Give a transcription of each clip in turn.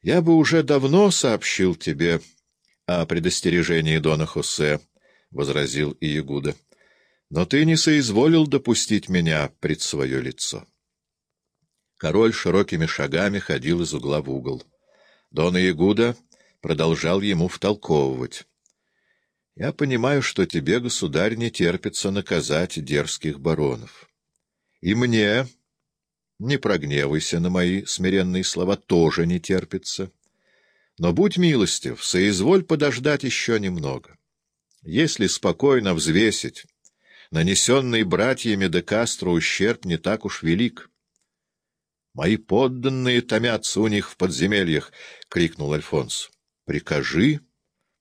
— Я бы уже давно сообщил тебе о предостережении Дона Хосе, — возразил Иегуда, — но ты не соизволил допустить меня пред свое лицо. Король широкими шагами ходил из угла в угол. Дон Иегуда продолжал ему втолковывать. — Я понимаю, что тебе, государь, не терпится наказать дерзких баронов. И мне, не прогневайся на мои смиренные слова, тоже не терпится. Но будь милостив, соизволь подождать еще немного. Если спокойно взвесить, нанесенный братьями де Кастро ущерб не так уж велик. «Мои подданные томятся у них в подземельях!» — крикнул Альфонс. «Прикажи,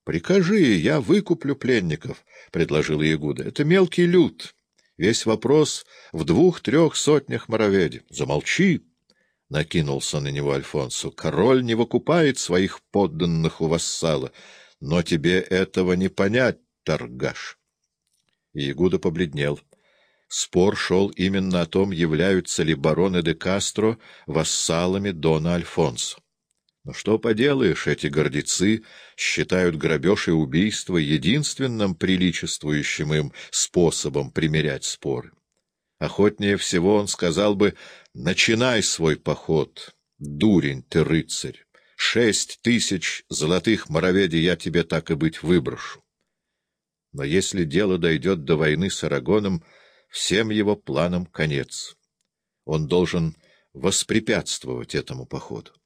прикажи, я выкуплю пленников», — предложил Ягуда. «Это мелкий люд. Весь вопрос в двух-трех сотнях мороведи. Замолчи!» — накинулся на него Альфонсу. «Король не выкупает своих подданных у вассала, но тебе этого не понять, торгаш». Ягуда побледнел. Спор шел именно о том, являются ли бароны де Кастро вассалами Дона Альфонсо. Но что поделаешь, эти гордецы считают грабеж и убийство единственным приличествующим им способом примирять споры. Охотнее всего он сказал бы «Начинай свой поход, дурень ты, рыцарь! Шесть тысяч золотых мороведей я тебе так и быть выброшу». Но если дело дойдет до войны с Арагоном, всем его планам конец. Он должен воспрепятствовать этому походу. —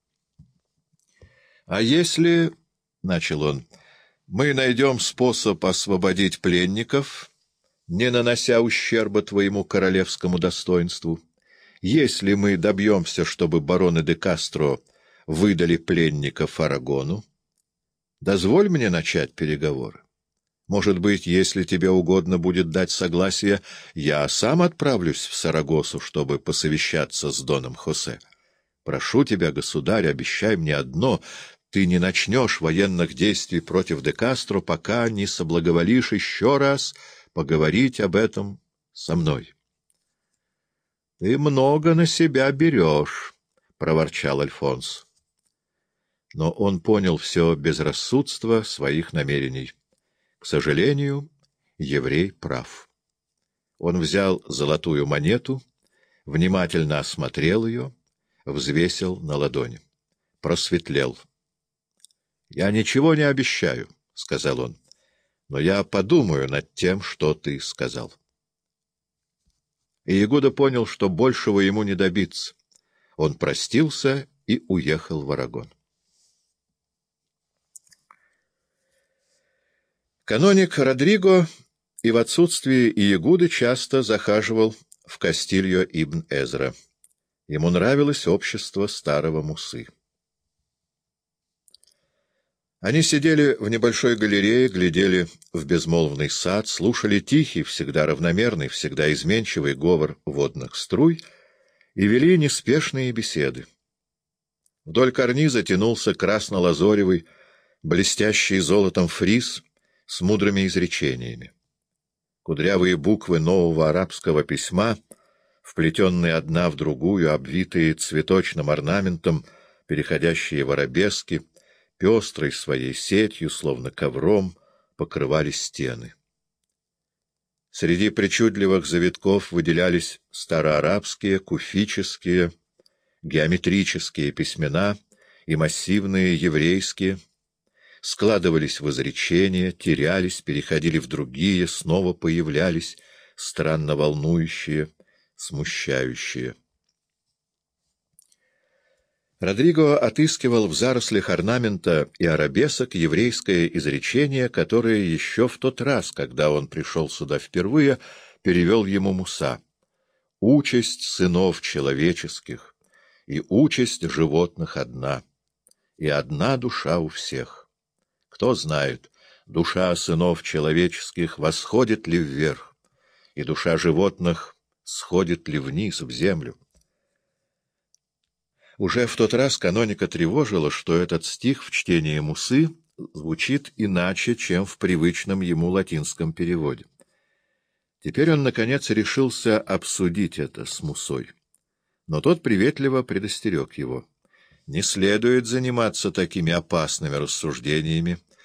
А если, — начал он, — мы найдем способ освободить пленников, не нанося ущерба твоему королевскому достоинству, если мы добьемся, чтобы бароны де Кастро выдали пленников Арагону, дозволь мне начать переговоры. Может быть, если тебе угодно будет дать согласие, я сам отправлюсь в Сарагосу, чтобы посовещаться с Доном Хосе. Прошу тебя, государь, обещай мне одно — ты не начнешь военных действий против де Кастро, пока не соблаговолишь еще раз поговорить об этом со мной. — Ты много на себя берешь, — проворчал Альфонс. Но он понял все безрассудство своих намерений. К сожалению, еврей прав. Он взял золотую монету, внимательно осмотрел ее, взвесил на ладони. Просветлел. — Я ничего не обещаю, — сказал он, — но я подумаю над тем, что ты сказал. И Ягуда понял, что большего ему не добиться. Он простился и уехал в Арагон. Каноник Родриго и в отсутствие Иегуды часто захаживал в Кастильо Ибн Эзра. Ему нравилось общество старого Мусы. Они сидели в небольшой галерее, глядели в безмолвный сад, слушали тихий, всегда равномерный, всегда изменчивый говор водных струй и вели неспешные беседы. Вдоль карниза тянулся красно-лазоревый, блестящий золотом фриз — с мудрыми изречениями. Кудрявые буквы нового арабского письма, вплетенные одна в другую, обвитые цветочным орнаментом, переходящие в арабески, пестрой своей сетью, словно ковром, покрывали стены. Среди причудливых завитков выделялись староарабские, куфические, геометрические письмена и массивные еврейские, складывались в изречения, терялись, переходили в другие, снова появлялись, странно волнующие, смущающие. Родриго отыскивал в зарослях орнамента и арабесок еврейское изречение, которое еще в тот раз, когда он пришел сюда впервые, перевел ему Муса. «Участь сынов человеческих и участь животных одна, и одна душа у всех». Кто знает, душа сынов человеческих восходит ли вверх, и душа животных сходит ли вниз, в землю. Уже в тот раз каноника тревожила, что этот стих в чтении Мусы звучит иначе, чем в привычном ему латинском переводе. Теперь он, наконец, решился обсудить это с Мусой. Но тот приветливо предостерег его. Не следует заниматься такими опасными рассуждениями,